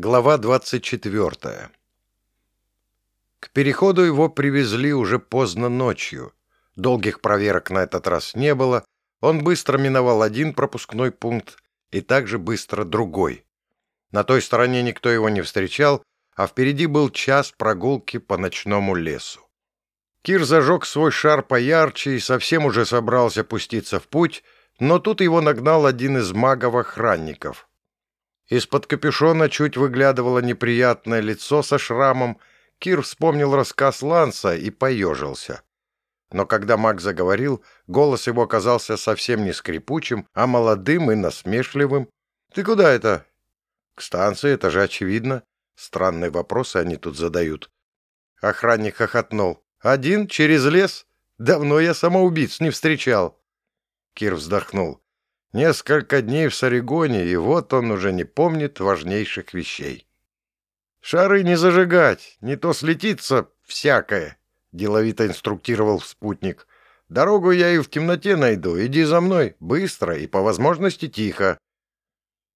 Глава 24 К переходу его привезли уже поздно ночью. Долгих проверок на этот раз не было. Он быстро миновал один пропускной пункт и также быстро другой. На той стороне никто его не встречал, а впереди был час прогулки по ночному лесу. Кир зажег свой шар поярче и совсем уже собрался пуститься в путь, но тут его нагнал один из магов-охранников — из-под капюшона чуть выглядывало неприятное лицо со шрамом. Кир вспомнил рассказ Ланса и поежился. Но когда маг заговорил, голос его оказался совсем не скрипучим, а молодым и насмешливым. «Ты куда это?» «К станции, это же очевидно. Странные вопросы они тут задают». Охранник хохотнул. «Один? Через лес? Давно я самоубийц не встречал». Кир вздохнул. Несколько дней в Сарегоне, и вот он уже не помнит важнейших вещей. «Шары не зажигать, не то слетится всякое», — деловито инструктировал спутник. «Дорогу я и в темноте найду. Иди за мной, быстро и по возможности тихо».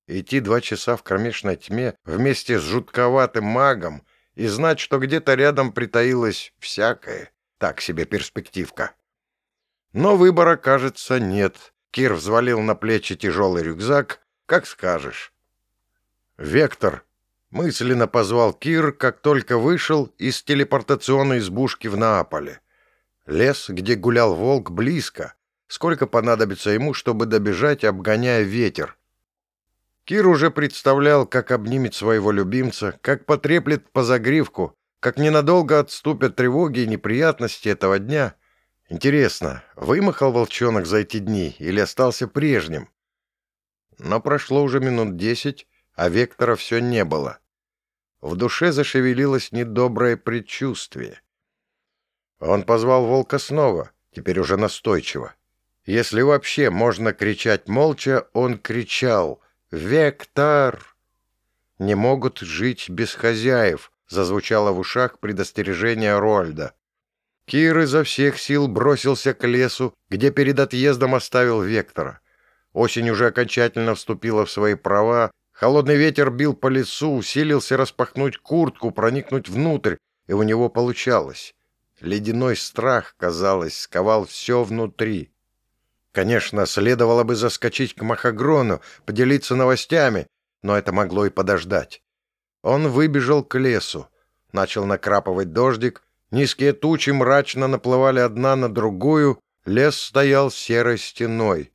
Идти два часа в кромешной тьме вместе с жутковатым магом и знать, что где-то рядом притаилось всякое, так себе перспективка. Но выбора, кажется, нет. Кир взвалил на плечи тяжелый рюкзак. «Как скажешь». «Вектор», — мысленно позвал Кир, как только вышел из телепортационной избушки в Нааполе. Лес, где гулял волк, близко. Сколько понадобится ему, чтобы добежать, обгоняя ветер? Кир уже представлял, как обнимет своего любимца, как потреплет по загривку, как ненадолго отступят тревоги и неприятности этого дня — Интересно, вымахал волчонок за эти дни или остался прежним? Но прошло уже минут десять, а Вектора все не было. В душе зашевелилось недоброе предчувствие. Он позвал волка снова, теперь уже настойчиво. Если вообще можно кричать молча, он кричал «Вектор!» «Не могут жить без хозяев», зазвучало в ушах предостережение Роальда. Кир изо всех сил бросился к лесу, где перед отъездом оставил Вектора. Осень уже окончательно вступила в свои права, холодный ветер бил по лесу, усилился распахнуть куртку, проникнуть внутрь, и у него получалось. Ледяной страх, казалось, сковал все внутри. Конечно, следовало бы заскочить к Махагрону, поделиться новостями, но это могло и подождать. Он выбежал к лесу. Начал накрапывать дождик, Низкие тучи мрачно наплывали одна на другую, лес стоял серой стеной.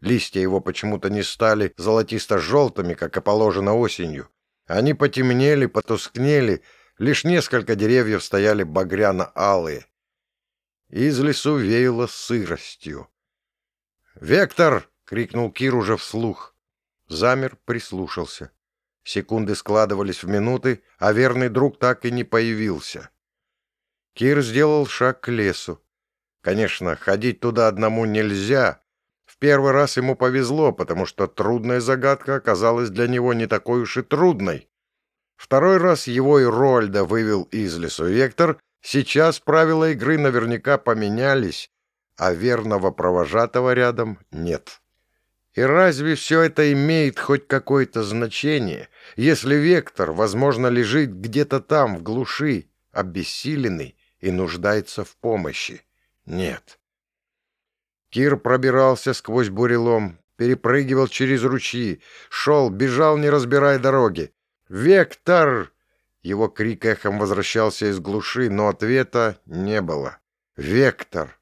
Листья его почему-то не стали золотисто-желтыми, как и положено осенью. Они потемнели, потускнели, лишь несколько деревьев стояли багряно-алые. Из лесу веяло сыростью. «Вектор!» — крикнул Кир уже вслух. Замер, прислушался. Секунды складывались в минуты, а верный друг так и не появился. Кир сделал шаг к лесу. Конечно, ходить туда одному нельзя. В первый раз ему повезло, потому что трудная загадка оказалась для него не такой уж и трудной. Второй раз его и Рольда вывел из лесу Вектор. Сейчас правила игры наверняка поменялись, а верного провожатого рядом нет. И разве все это имеет хоть какое-то значение, если Вектор, возможно, лежит где-то там, в глуши, обессиленный, и нуждается в помощи. Нет. Кир пробирался сквозь бурелом, перепрыгивал через ручьи, шел, бежал, не разбирая дороги. «Вектор!» Его крик эхом возвращался из глуши, но ответа не было. «Вектор!»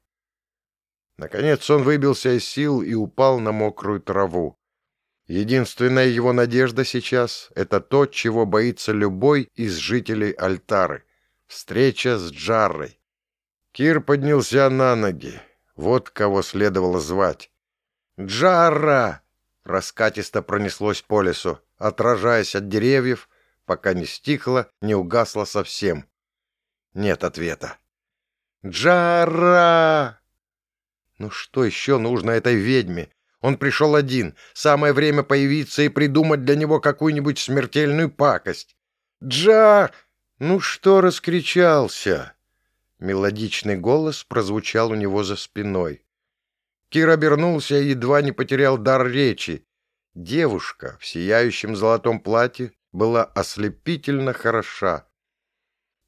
Наконец он выбился из сил и упал на мокрую траву. Единственная его надежда сейчас — это то, чего боится любой из жителей Альтары — Встреча с Джаррой. Кир поднялся на ноги. Вот кого следовало звать. «Джарра!» Раскатисто пронеслось по лесу, отражаясь от деревьев, пока не стихло, не угасло совсем. Нет ответа. «Джарра!» Ну что еще нужно этой ведьме? Он пришел один. Самое время появиться и придумать для него какую-нибудь смертельную пакость. «Джар!» «Ну что раскричался?» Мелодичный голос прозвучал у него за спиной. Кир обернулся и едва не потерял дар речи. Девушка в сияющем золотом платье была ослепительно хороша.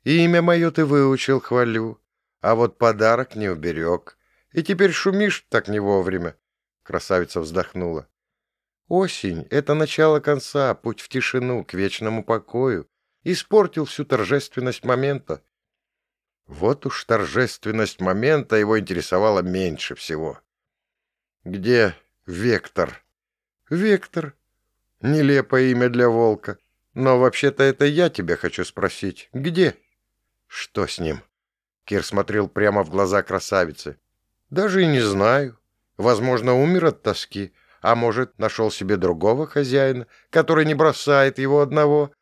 Имя мое ты выучил, хвалю, а вот подарок не уберег. И теперь шумишь так не вовремя. Красавица вздохнула. Осень — это начало конца, путь в тишину, к вечному покою. Испортил всю торжественность момента. Вот уж торжественность момента его интересовала меньше всего. Где Вектор? Вектор. Нелепое имя для волка. Но вообще-то это я тебя хочу спросить. Где? Что с ним? Кир смотрел прямо в глаза красавицы. Даже и не знаю. Возможно, умер от тоски, а может, нашел себе другого хозяина, который не бросает его одного.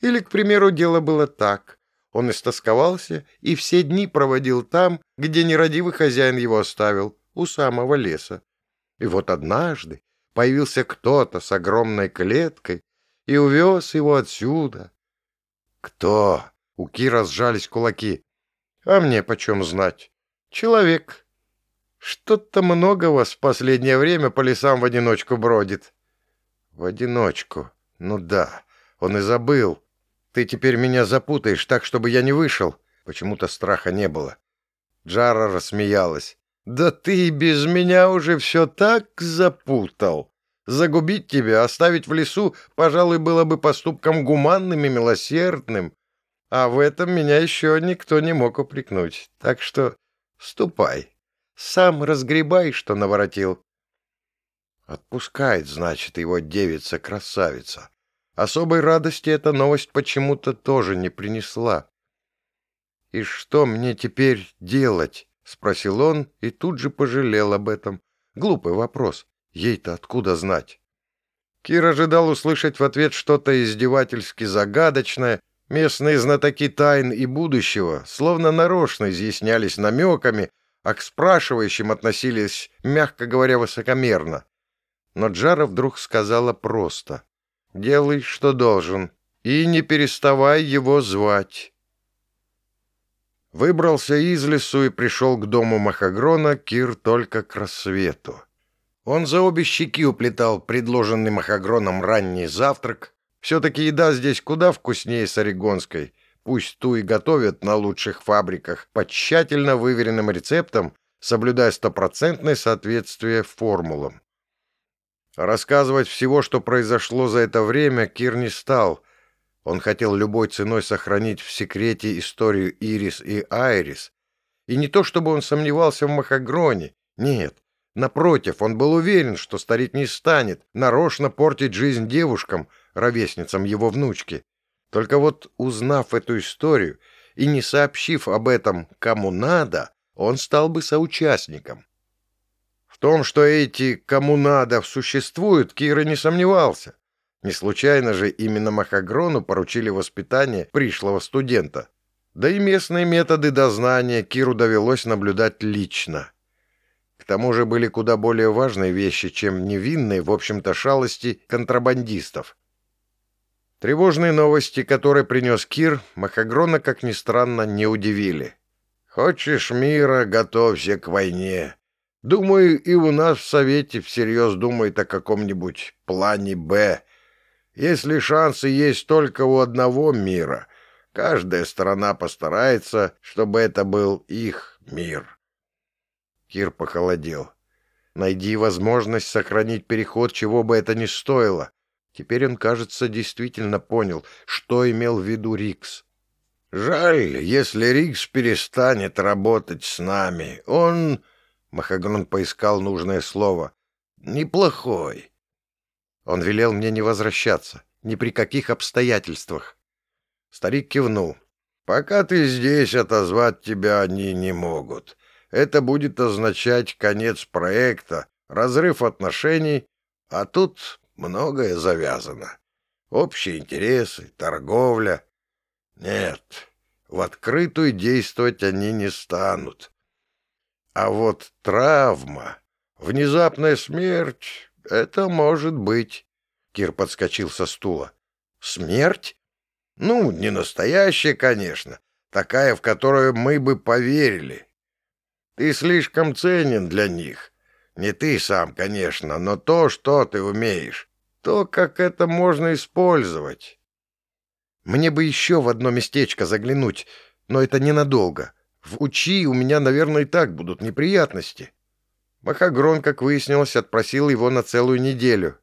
Или, к примеру, дело было так. Он истосковался и все дни проводил там, где нерадивый хозяин его оставил, у самого леса. И вот однажды появился кто-то с огромной клеткой и увез его отсюда. Кто? У Кира сжались кулаки. А мне почем знать? Человек. Что-то много вас в последнее время по лесам в одиночку бродит. В одиночку. Ну да, он и забыл. Ты теперь меня запутаешь так, чтобы я не вышел. Почему-то страха не было. Джара рассмеялась. Да ты без меня уже все так запутал. Загубить тебя, оставить в лесу, пожалуй, было бы поступком гуманным и милосердным. А в этом меня еще никто не мог упрекнуть. Так что ступай. Сам разгребай, что наворотил. Отпускает, значит, его девица-красавица. Особой радости эта новость почему-то тоже не принесла. И что мне теперь делать? — спросил он и тут же пожалел об этом. Глупый вопрос. Ей-то откуда знать? Кир ожидал услышать в ответ что-то издевательски загадочное. Местные знатоки тайн и будущего словно нарочно изъяснялись намеками, а к спрашивающим относились, мягко говоря, высокомерно. Но Джара вдруг сказала просто «Делай, что должен, и не переставай его звать». Выбрался из лесу и пришел к дому Махагрона Кир только к рассвету. Он за обе щеки уплетал предложенный Махагроном ранний завтрак. Все-таки еда здесь куда вкуснее с орегонской, Пусть ту и готовят на лучших фабриках по тщательно выверенным рецептам, соблюдая стопроцентное соответствие формулам. Рассказывать всего, что произошло за это время, Кир не стал. Он хотел любой ценой сохранить в секрете историю Ирис и Айрис. И не то, чтобы он сомневался в Махагроне. Нет. Напротив, он был уверен, что старик не станет нарочно портить жизнь девушкам, ровесницам его внучки. Только вот узнав эту историю и не сообщив об этом кому надо, он стал бы соучастником. Том, что эти «кому надо» существуют, Кира не сомневался. Не случайно же именно Махагрону поручили воспитание пришлого студента. Да и местные методы дознания Киру довелось наблюдать лично. К тому же были куда более важные вещи, чем невинные, в общем-то, шалости контрабандистов. Тревожные новости, которые принес Кир, Махагрона, как ни странно, не удивили. «Хочешь мира, готовься к войне. Думаю, и у нас в Совете всерьез думают о каком-нибудь плане «Б». Если шансы есть только у одного мира, каждая сторона постарается, чтобы это был их мир». Кир похолодел. «Найди возможность сохранить переход, чего бы это ни стоило». Теперь он, кажется, действительно понял, что имел в виду Рикс. «Жаль, если Рикс перестанет работать с нами. Он...» — Махагрон поискал нужное слово. «Неплохой». Он велел мне не возвращаться, ни при каких обстоятельствах. Старик кивнул. «Пока ты здесь, отозвать тебя они не могут. Это будет означать конец проекта, разрыв отношений, а тут многое завязано. Общие интересы, торговля. Нет, в открытую действовать они не станут. А вот травма, внезапная смерть — это может быть. Кир подскочил со стула. Смерть? Ну, не настоящая, конечно. Такая, в которую мы бы поверили. Ты слишком ценен для них. Не ты сам, конечно, но то, что ты умеешь то, как это можно использовать. Мне бы еще в одно местечко заглянуть, но это ненадолго. В Учи у меня, наверное, и так будут неприятности». Махагрон, как выяснилось, отпросил его на целую неделю.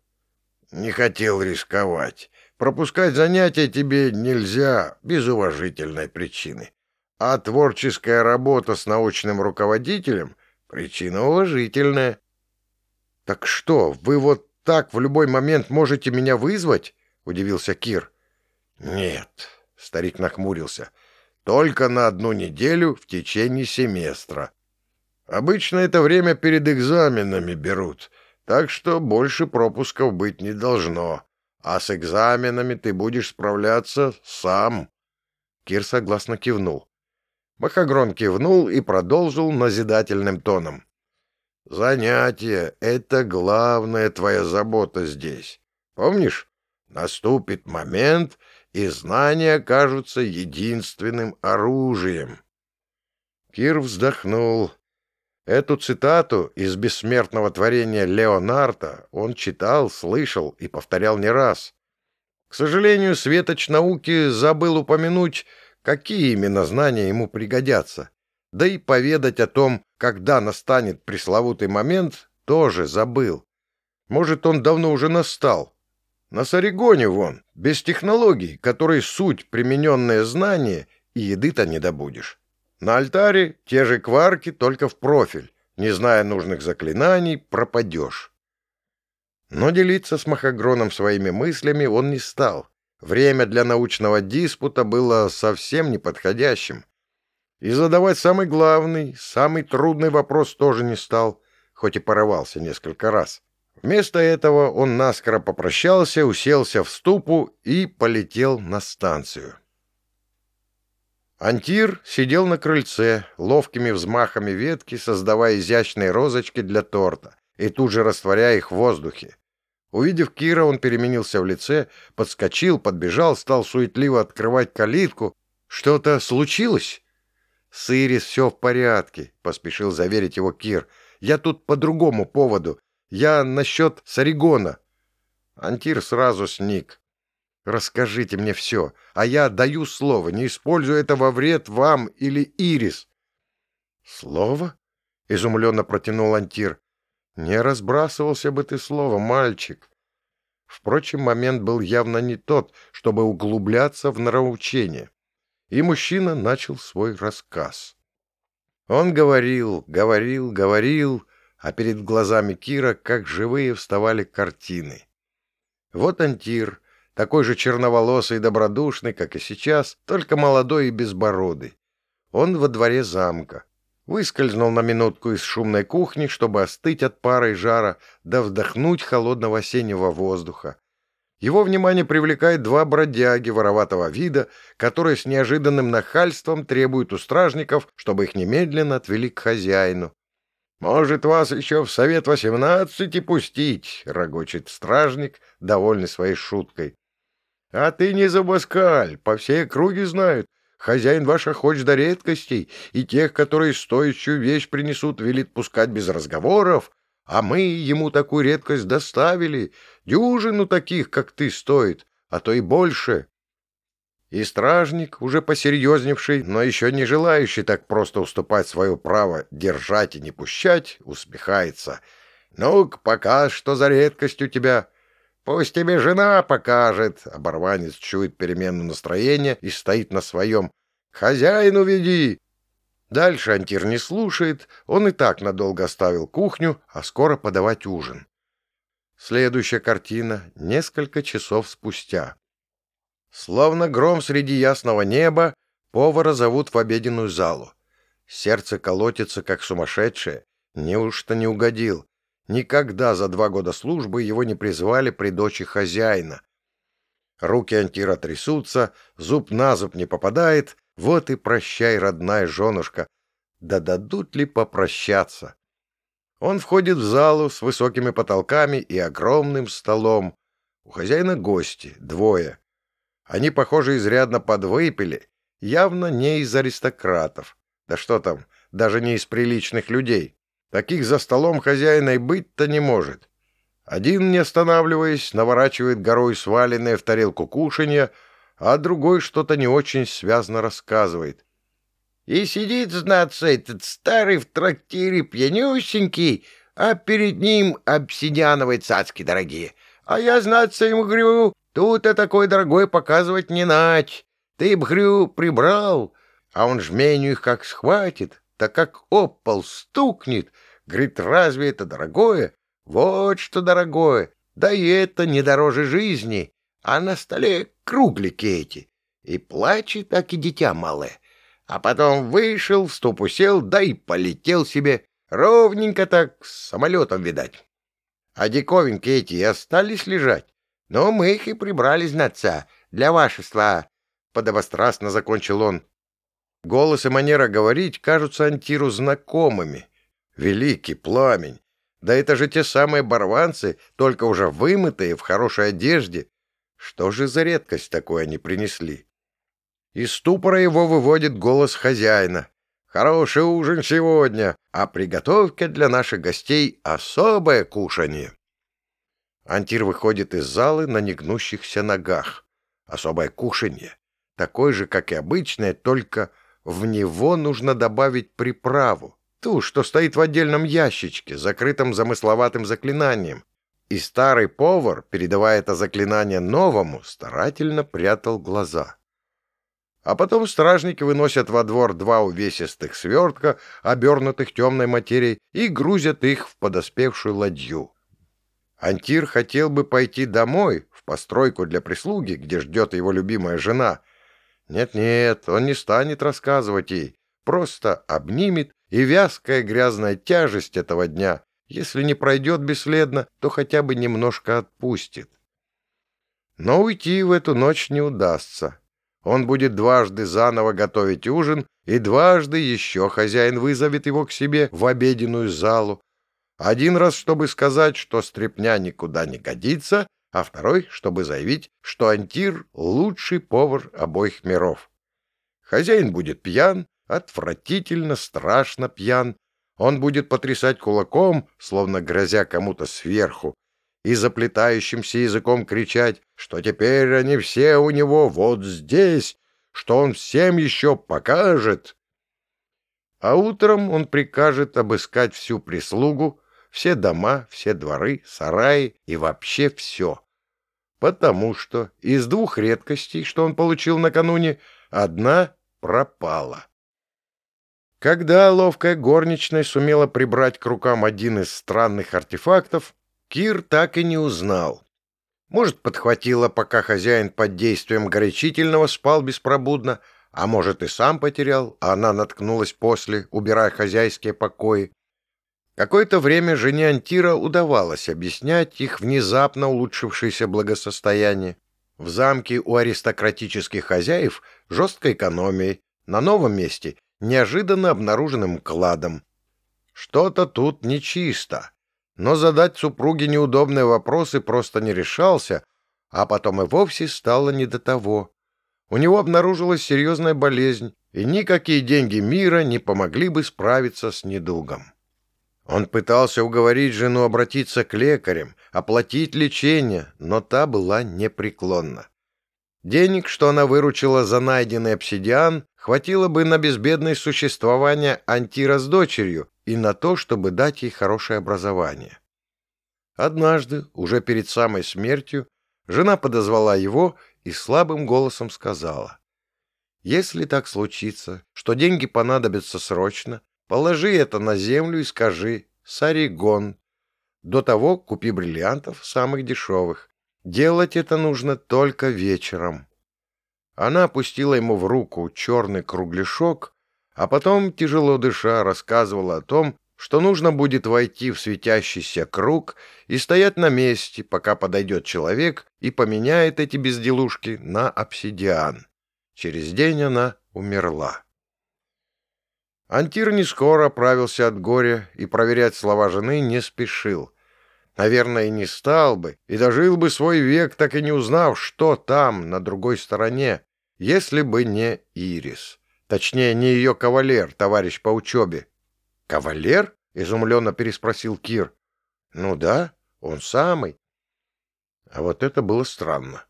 «Не хотел рисковать. Пропускать занятия тебе нельзя без уважительной причины. А творческая работа с научным руководителем — причина уважительная». «Так что, вы вот так в любой момент можете меня вызвать?» — удивился Кир. «Нет», — старик нахмурился, — «только на одну неделю в течение семестра. Обычно это время перед экзаменами берут, так что больше пропусков быть не должно, а с экзаменами ты будешь справляться сам». Кир согласно кивнул. Махагрон кивнул и продолжил назидательным тоном. «Занятие — это главная твоя забота здесь. Помнишь, наступит момент, и знания кажутся единственным оружием». Кир вздохнул. Эту цитату из бессмертного творения Леонарда он читал, слышал и повторял не раз. К сожалению, Светоч науки забыл упомянуть, какие именно знания ему пригодятся. Да и поведать о том, когда настанет пресловутый момент, тоже забыл. Может, он давно уже настал. На Саригоне вон, без технологий, которые суть примененное знание, и еды-то не добудешь. На алтаре те же кварки, только в профиль. Не зная нужных заклинаний, пропадешь. Но делиться с Махагроном своими мыслями он не стал. Время для научного диспута было совсем неподходящим. И задавать самый главный, самый трудный вопрос тоже не стал, хоть и порывался несколько раз. Вместо этого он наскоро попрощался, уселся в ступу и полетел на станцию. Антир сидел на крыльце, ловкими взмахами ветки создавая изящные розочки для торта и тут же растворяя их в воздухе. Увидев Кира, он переменился в лице, подскочил, подбежал, стал суетливо открывать калитку. «Что-то случилось?» «С Ирис все в порядке», — поспешил заверить его Кир. «Я тут по другому поводу. Я насчет Саригона». Антир сразу сник. «Расскажите мне все, а я даю слово, не использую это во вред вам или Ирис». «Слово?» — изумленно протянул Антир. «Не разбрасывался бы ты слово, мальчик». Впрочем, момент был явно не тот, чтобы углубляться в нравоучение. И мужчина начал свой рассказ. Он говорил, говорил, говорил, а перед глазами Кира, как живые, вставали картины. Вот Антир, такой же черноволосый и добродушный, как и сейчас, только молодой и безбородый. Он во дворе замка. Выскользнул на минутку из шумной кухни, чтобы остыть от пара и жара, да вдохнуть холодного осеннего воздуха. Его внимание привлекает два бродяги вороватого вида, которые с неожиданным нахальством требуют у стражников, чтобы их немедленно отвели к хозяину. «Может, вас еще в совет восемнадцати пустить?» — рогочет стражник, довольный своей шуткой. «А ты не забаскаль, по всей округе знают. Хозяин ваш охоч до редкостей, и тех, которые стоящую вещь принесут, велит пускать без разговоров, а мы ему такую редкость доставили, дюжину таких, как ты, стоит, а то и больше». И стражник, уже посерьезневший, но еще не желающий так просто уступать свое право держать и не пущать, усмехается. «Ну-ка, пока что за редкость у тебя?» «Пусть тебе жена покажет!» Оборванец чует перемену настроения и стоит на своем. «К хозяину веди!» Дальше Антир не слушает, он и так надолго оставил кухню, а скоро подавать ужин. Следующая картина — несколько часов спустя. Словно гром среди ясного неба, повара зовут в обеденную залу. Сердце колотится, как сумасшедшее. Неужто не угодил? Никогда за два года службы его не призвали при дочи хозяина. Руки Антира трясутся, зуб на зуб не попадает. Вот и прощай, родная женушка. Да дадут ли попрощаться? Он входит в залу с высокими потолками и огромным столом. У хозяина гости, двое. Они, похоже, изрядно подвыпили, явно не из аристократов. Да что там, даже не из приличных людей. Таких за столом хозяина и быть-то не может. Один, не останавливаясь, наворачивает горой сваленное в тарелку кушанья, а другой что-то не очень связно рассказывает. И сидит, знаться, этот старый в трактире пьянющенький, а перед ним обсидиановые цацки дорогие. А я, знаться, ему говорю, тут-то такой дорогой показывать не нать. Ты б, говорю, прибрал, а он жменю их как схватит, так как опол стукнет. Говорит, разве это дорогое? Вот что дорогое. Да и это не дороже жизни. А на столе круглики эти. И плачет, так и дитя малое. А потом вышел, в ступу сел, да и полетел себе. Ровненько так, с самолетом, видать. А диковинки эти и остались лежать. Но мы их и прибрали, знаться, для вашества. Подобострастно закончил он. Голос и манера говорить кажутся Антиру знакомыми. Великий пламень! Да это же те самые барванцы, только уже вымытые, в хорошей одежде. Что же за редкость такую они принесли? Из ступора его выводит голос хозяина. «Хороший ужин сегодня, а приготовка для наших гостей особое кушанье». Антир выходит из залы на негнущихся ногах. Особое кушанье, такое же, как и обычное, только в него нужно добавить приправу, ту, что стоит в отдельном ящичке, закрытом замысловатым заклинанием. И старый повар, передавая это заклинание новому, старательно прятал глаза. А потом стражники выносят во двор два увесистых свертка, обернутых темной материей, и грузят их в подоспевшую ладью. Антир хотел бы пойти домой, в постройку для прислуги, где ждет его любимая жена. Нет-нет, он не станет рассказывать ей, просто обнимет, и вязкая грязная тяжесть этого дня если не пройдет бесследно, то хотя бы немножко отпустит. Но уйти в эту ночь не удастся. Он будет дважды заново готовить ужин, и дважды еще хозяин вызовет его к себе в обеденную залу. Один раз, чтобы сказать, что стряпня никуда не годится, а второй, чтобы заявить, что Антир — лучший повар обоих миров. Хозяин будет пьян, отвратительно, страшно пьян, он будет потрясать кулаком, словно грозя кому-то сверху, и заплетающимся языком кричать, что теперь они все у него вот здесь, что он всем еще покажет. А утром он прикажет обыскать всю прислугу, все дома, все дворы, сараи и вообще все. Потому что из двух редкостей, что он получил накануне, одна пропала. Когда ловкая горничная сумела прибрать к рукам один из странных артефактов, Кир так и не узнал. Может, подхватила, пока хозяин под действием горячительного спал беспробудно, а может, и сам потерял, а она наткнулась после, убирая хозяйские покои. Какое-то время жене Антира удавалось объяснять их внезапно улучшившееся благосостояние. В замке у аристократических хозяев жесткая экономия, на новом месте неожиданно обнаруженным кладом. Что-то тут нечисто, но задать супруге неудобные вопросы просто не решался, а потом и вовсе стало не до того. У него обнаружилась серьезная болезнь, и никакие деньги мира не помогли бы справиться с недугом. Он пытался уговорить жену обратиться к лекарям, оплатить лечение, но та была непреклонна. Денег, что она выручила за найденный обсидиан, хватило бы на безбедное существование Антира с дочерью и на то, чтобы дать ей хорошее образование. Однажды, уже перед самой смертью, жена подозвала его и слабым голосом сказала, «Если так случится, что деньги понадобятся срочно, положи это на землю и скажи «Саригон». До того купи бриллиантов самых дешевых. Делать это нужно только вечером. Она опустила ему в руку черный кругляшок, а потом, тяжело дыша, рассказывала о том, что нужно будет войти в светящийся круг и стоять на месте, пока подойдет человек и поменяет эти безделушки на обсидиан. Через день она умерла. Антир не скоро оправился от горя и проверять слова жены не спешил — Наверное, и не стал бы, и дожил бы свой век, так и не узнав, что там, на другой стороне, если бы не Ирис. Точнее, не ее кавалер, товарищ по учебе. «Кавалер?» — изумленно переспросил Кир. «Ну да, он самый». А вот это было странно.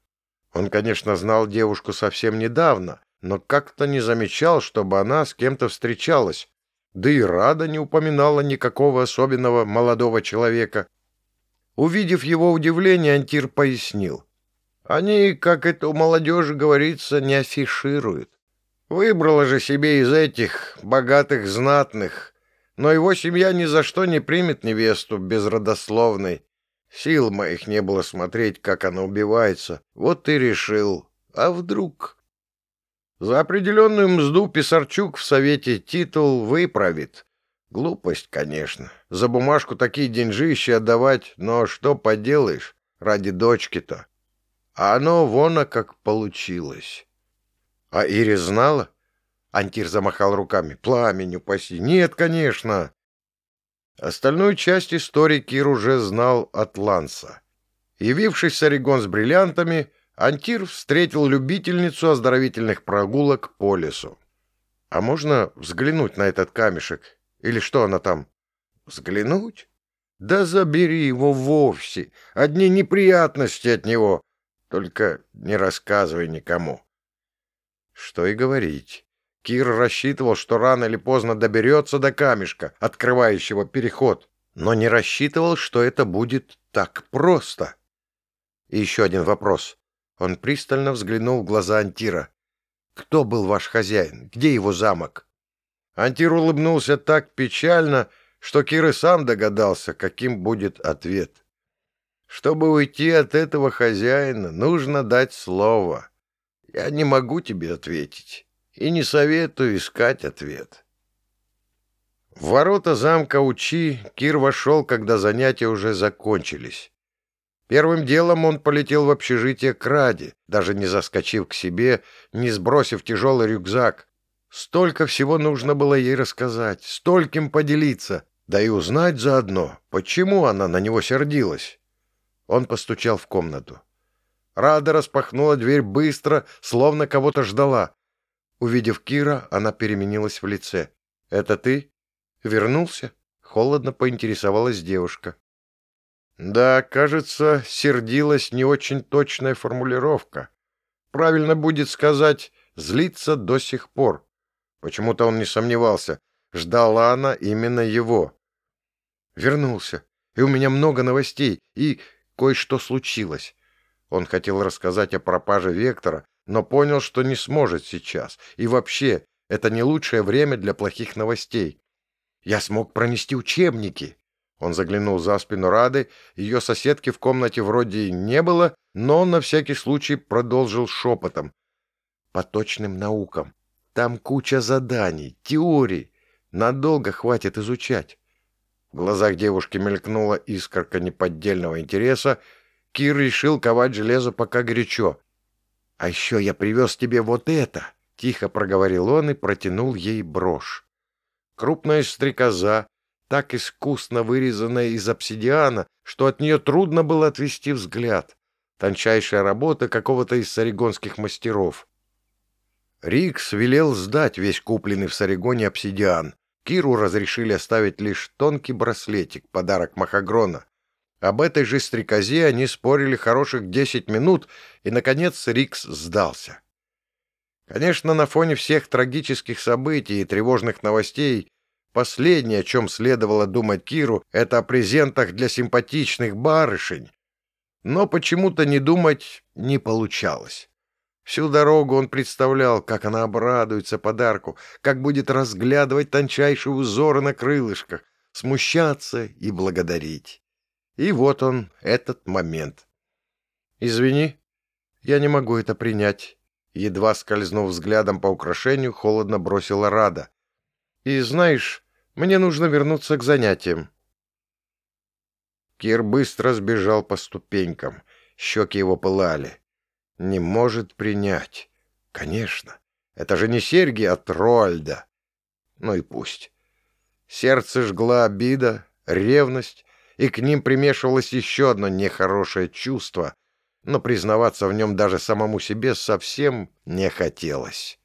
Он, конечно, знал девушку совсем недавно, но как-то не замечал, чтобы она с кем-то встречалась. Да и Рада не упоминала никакого особенного молодого человека. Увидев его удивление, Антир пояснил. Они, как это у молодежи говорится, не афишируют. Выбрала же себе из этих богатых знатных, но его семья ни за что не примет невесту безродословной. Сил моих не было смотреть, как она убивается. Вот и решил. А вдруг... За определенную мзду Писарчук в Совете титул выправит. Глупость, конечно. За бумажку такие деньжищи отдавать, но что поделаешь ради дочки-то. А оно вон как получилось. А Ире знала? Антир замахал руками. Пламень упаси. Нет, конечно. Остальную часть истории Кир уже знал от Ланса. Явившись с Орегон с бриллиантами, Антир встретил любительницу оздоровительных прогулок по лесу. «А можно взглянуть на этот камешек? Или что она там?» «Взглянуть? Да забери его вовсе! Одни неприятности от него! Только не рассказывай никому!» Что и говорить. Кир рассчитывал, что рано или поздно доберется до камешка, открывающего переход, но не рассчитывал, что это будет так просто. И еще один вопрос. Он пристально взглянул в глаза Антира. «Кто был ваш хозяин? Где его замок?» Антир улыбнулся так печально, что Кир и сам догадался, каким будет ответ. «Чтобы уйти от этого хозяина, нужно дать слово. Я не могу тебе ответить и не советую искать ответ. В ворота замка Учи Кир вошел, когда занятия уже закончились. Первым делом он полетел в общежитие к Раде, даже не заскочив к себе, не сбросив тяжелый рюкзак. Столько всего нужно было ей рассказать, стольким поделиться, да и узнать заодно, почему она на него сердилась. Он постучал в комнату. Рада распахнула дверь быстро, словно кого-то ждала. Увидев Кира, она переменилась в лице. «Это ты? Вернулся?» — холодно поинтересовалась девушка. «Да, кажется, сердилась не очень точная формулировка. Правильно будет сказать «злиться до сих пор». Почему-то он не сомневался. Ждала она именно его. Вернулся. И у меня много новостей, и кое-что случилось. Он хотел рассказать о пропаже Вектора, но понял, что не сможет сейчас. И вообще, это не лучшее время для плохих новостей. Я смог пронести учебники. Он заглянул за спину Рады. Ее соседки в комнате вроде не было, но он на всякий случай продолжил шепотом. По точным наукам. Там куча заданий, теорий. Надолго хватит изучать. В глазах девушки мелькнула искорка неподдельного интереса. Кир решил ковать железо пока горячо. «А еще я привез тебе вот это!» — тихо проговорил он и протянул ей брошь. Крупная стрекоза, так искусно вырезанная из обсидиана, что от нее трудно было отвести взгляд. Тончайшая работа какого-то из саригонских мастеров. Рикс велел сдать весь купленный в Саригоне обсидиан. Киру разрешили оставить лишь тонкий браслетик, подарок Махагрона. Об этой же стрекозе они спорили хороших десять минут, и, наконец, Рикс сдался. Конечно, на фоне всех трагических событий и тревожных новостей, последнее, о чем следовало думать Киру, это о презентах для симпатичных барышень. Но почему-то не думать не получалось. Всю дорогу он представлял, как она обрадуется подарку, как будет разглядывать тончайшие узоры на крылышках, смущаться и благодарить. И вот он, этот момент. «Извини, я не могу это принять», — едва скользнув взглядом по украшению, холодно бросила Рада. «И знаешь, мне нужно вернуться к занятиям». Кир быстро сбежал по ступенькам. Щеки его пылали. «Не может принять. Конечно. Это же не серьги от Роальда. Ну и пусть». Сердце жгла обида, ревность, и к ним примешивалось еще одно нехорошее чувство, но признаваться в нем даже самому себе совсем не хотелось.